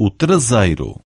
o traseiro.